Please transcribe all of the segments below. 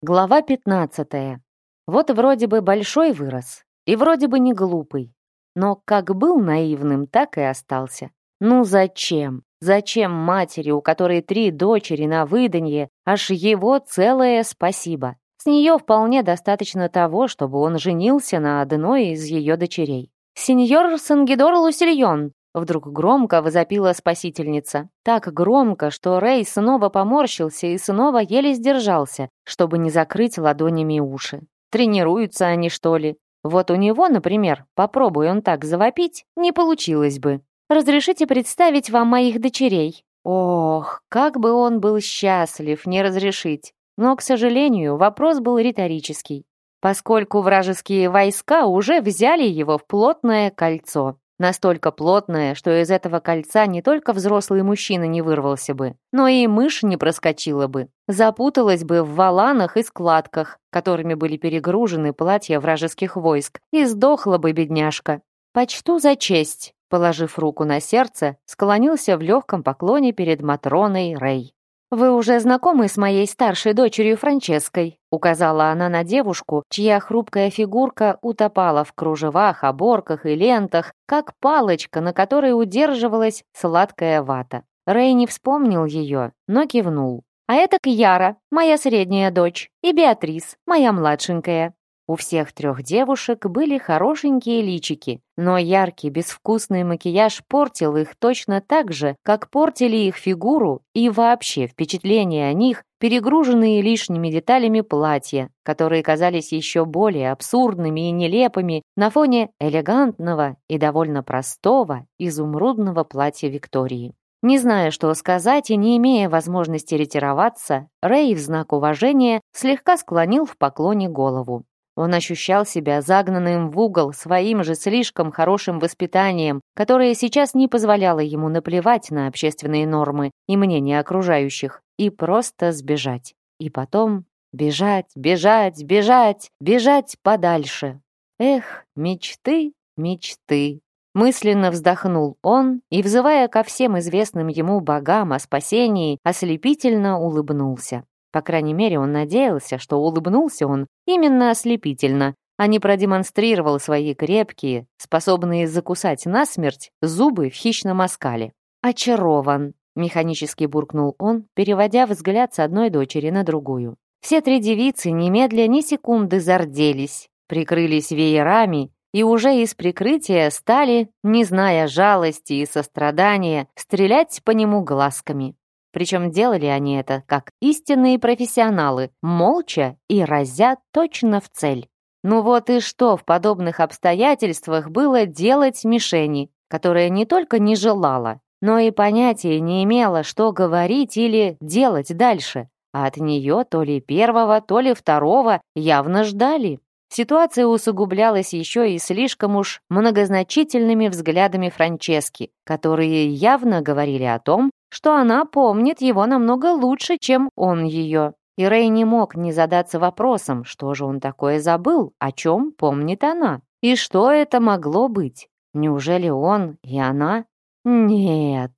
Глава 15. Вот вроде бы большой вырос, и вроде бы не глупый. Но как был наивным, так и остался. Ну зачем? Зачем матери, у которой три дочери на выданье, аж его целое спасибо? С нее вполне достаточно того, чтобы он женился на одной из ее дочерей. «Сеньор Сангидор Лусильон, Вдруг громко возопила спасительница. Так громко, что Рэй снова поморщился и снова еле сдержался, чтобы не закрыть ладонями уши. Тренируются они, что ли? Вот у него, например, попробуй он так завопить, не получилось бы. «Разрешите представить вам моих дочерей?» Ох, как бы он был счастлив не разрешить. Но, к сожалению, вопрос был риторический, поскольку вражеские войска уже взяли его в плотное кольцо. Настолько плотное, что из этого кольца не только взрослый мужчина не вырвался бы, но и мышь не проскочила бы. Запуталась бы в валанах и складках, которыми были перегружены платья вражеских войск, и сдохла бы бедняжка. «Почту за честь», — положив руку на сердце, склонился в легком поклоне перед Матроной Рэй. «Вы уже знакомы с моей старшей дочерью Франческой», указала она на девушку, чья хрупкая фигурка утопала в кружевах, оборках и лентах, как палочка, на которой удерживалась сладкая вата. Рейни вспомнил ее, но кивнул. «А это Кьяра, моя средняя дочь, и Беатрис, моя младшенькая. У всех трех девушек были хорошенькие личики, но яркий безвкусный макияж портил их точно так же, как портили их фигуру и вообще впечатление о них, перегруженные лишними деталями платья, которые казались еще более абсурдными и нелепыми на фоне элегантного и довольно простого изумрудного платья Виктории. Не зная, что сказать и не имея возможности ретироваться, Рэй в знак уважения слегка склонил в поклоне голову. Он ощущал себя загнанным в угол своим же слишком хорошим воспитанием, которое сейчас не позволяло ему наплевать на общественные нормы и мнение окружающих, и просто сбежать. И потом бежать, бежать, бежать, бежать подальше. Эх, мечты, мечты. Мысленно вздохнул он и, взывая ко всем известным ему богам о спасении, ослепительно улыбнулся. По крайней мере, он надеялся, что улыбнулся он именно ослепительно, а не продемонстрировал свои крепкие, способные закусать насмерть, зубы в хищном оскале. «Очарован», — механически буркнул он, переводя взгляд с одной дочери на другую. Все три девицы немедля ни секунды зарделись, прикрылись веерами и уже из прикрытия стали, не зная жалости и сострадания, стрелять по нему глазками. Причем делали они это, как истинные профессионалы, молча и разя точно в цель. Ну вот и что в подобных обстоятельствах было делать мишени, которая не только не желала, но и понятия не имела, что говорить или делать дальше, а от нее то ли первого, то ли второго явно ждали. Ситуация усугублялась еще и слишком уж многозначительными взглядами Франчески, которые явно говорили о том, что она помнит его намного лучше, чем он ее. И Рэй не мог не задаться вопросом, что же он такое забыл, о чем помнит она. И что это могло быть? Неужели он и она? Нет,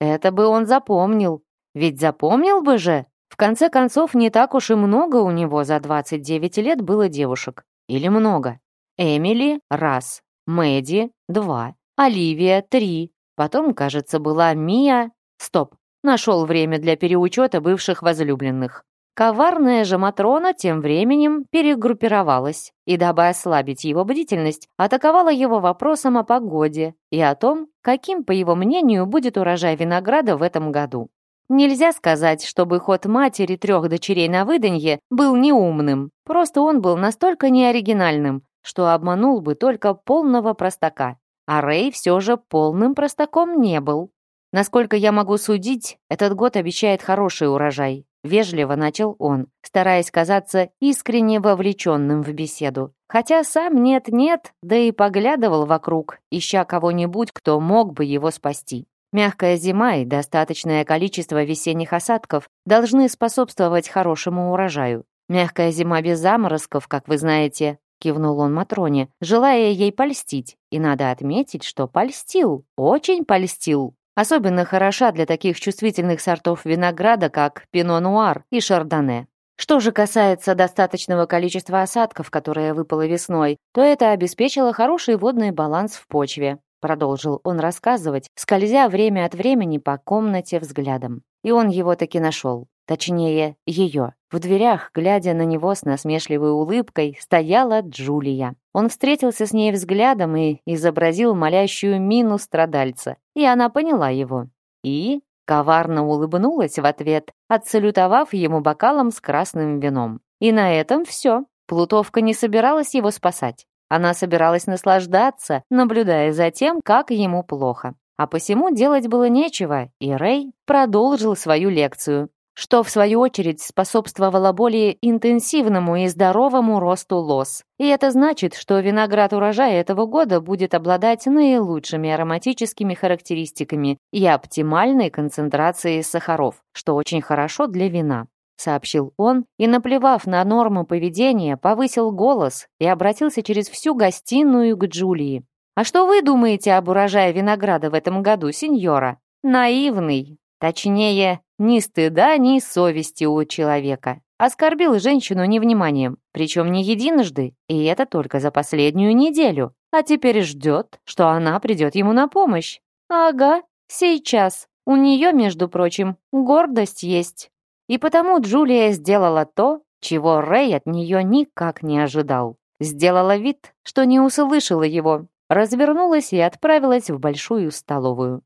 это бы он запомнил. Ведь запомнил бы же. В конце концов, не так уж и много у него за 29 лет было девушек. Или много. Эмили — раз, Мэдди — два, Оливия — три, потом, кажется, была Мия Стоп, нашел время для переучета бывших возлюбленных. Коварная же Матрона тем временем перегруппировалась и, дабы ослабить его бдительность, атаковала его вопросом о погоде и о том, каким, по его мнению, будет урожай винограда в этом году. Нельзя сказать, чтобы ход матери трех дочерей на выданье был неумным, просто он был настолько неоригинальным, что обманул бы только полного простака. А Рэй все же полным простаком не был. Насколько я могу судить, этот год обещает хороший урожай. Вежливо начал он, стараясь казаться искренне вовлеченным в беседу. Хотя сам нет-нет, да и поглядывал вокруг, ища кого-нибудь, кто мог бы его спасти. Мягкая зима и достаточное количество весенних осадков должны способствовать хорошему урожаю. Мягкая зима без заморозков, как вы знаете, кивнул он Матроне, желая ей польстить. И надо отметить, что польстил, очень польстил. Особенно хороша для таких чувствительных сортов винограда, как пино-нуар и шардоне. Что же касается достаточного количества осадков, которое выпало весной, то это обеспечило хороший водный баланс в почве продолжил он рассказывать, скользя время от времени по комнате взглядом. И он его таки нашел. Точнее, ее. В дверях, глядя на него с насмешливой улыбкой, стояла Джулия. Он встретился с ней взглядом и изобразил молящую мину страдальца. И она поняла его. И коварно улыбнулась в ответ, отсалютовав ему бокалом с красным вином. И на этом все. Плутовка не собиралась его спасать. Она собиралась наслаждаться, наблюдая за тем, как ему плохо. А посему делать было нечего, и Рэй продолжил свою лекцию, что в свою очередь способствовало более интенсивному и здоровому росту лос. И это значит, что виноград урожая этого года будет обладать наилучшими ароматическими характеристиками и оптимальной концентрацией сахаров, что очень хорошо для вина сообщил он и, наплевав на норму поведения, повысил голос и обратился через всю гостиную к Джулии. «А что вы думаете об урожае винограда в этом году, сеньора? Наивный, точнее, ни стыда, ни совести у человека. Оскорбил женщину невниманием, причем не единожды, и это только за последнюю неделю. А теперь ждет, что она придет ему на помощь. Ага, сейчас. У нее, между прочим, гордость есть. И потому Джулия сделала то, чего Рэй от нее никак не ожидал. Сделала вид, что не услышала его, развернулась и отправилась в большую столовую.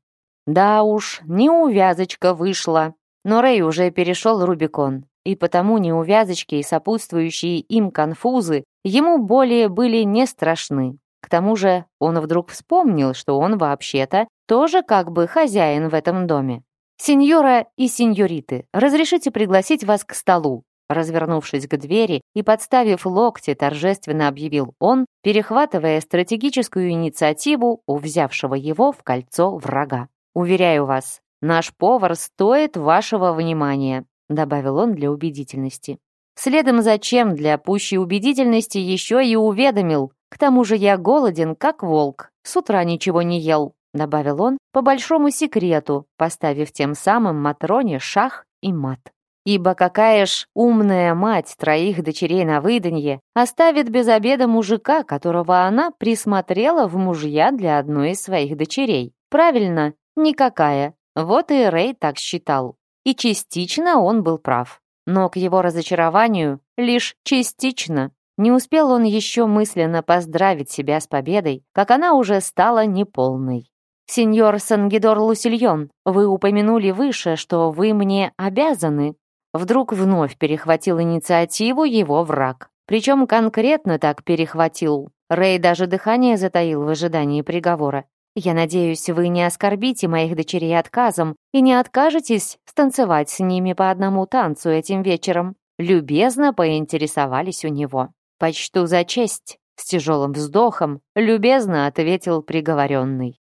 Да уж, неувязочка вышла. Но Рэй уже перешел Рубикон, и потому неувязочки и сопутствующие им конфузы ему более были не страшны. К тому же он вдруг вспомнил, что он вообще-то тоже как бы хозяин в этом доме. «Сеньора и сеньориты, разрешите пригласить вас к столу?» Развернувшись к двери и подставив локти, торжественно объявил он, перехватывая стратегическую инициативу у взявшего его в кольцо врага. «Уверяю вас, наш повар стоит вашего внимания», добавил он для убедительности. Следом зачем для пущей убедительности еще и уведомил. К тому же я голоден, как волк. С утра ничего не ел добавил он по большому секрету, поставив тем самым Матроне шах и мат. Ибо какая ж умная мать троих дочерей на выданье оставит без обеда мужика, которого она присмотрела в мужья для одной из своих дочерей. Правильно, никакая. Вот и Рэй так считал. И частично он был прав. Но к его разочарованию лишь частично. Не успел он еще мысленно поздравить себя с победой, как она уже стала неполной. «Сеньор Сангидор Лусильон, вы упомянули выше, что вы мне обязаны». Вдруг вновь перехватил инициативу его враг. Причем конкретно так перехватил. Рэй даже дыхание затаил в ожидании приговора. «Я надеюсь, вы не оскорбите моих дочерей отказом и не откажетесь станцевать с ними по одному танцу этим вечером». Любезно поинтересовались у него. «Почту за честь», — с тяжелым вздохом любезно ответил приговоренный.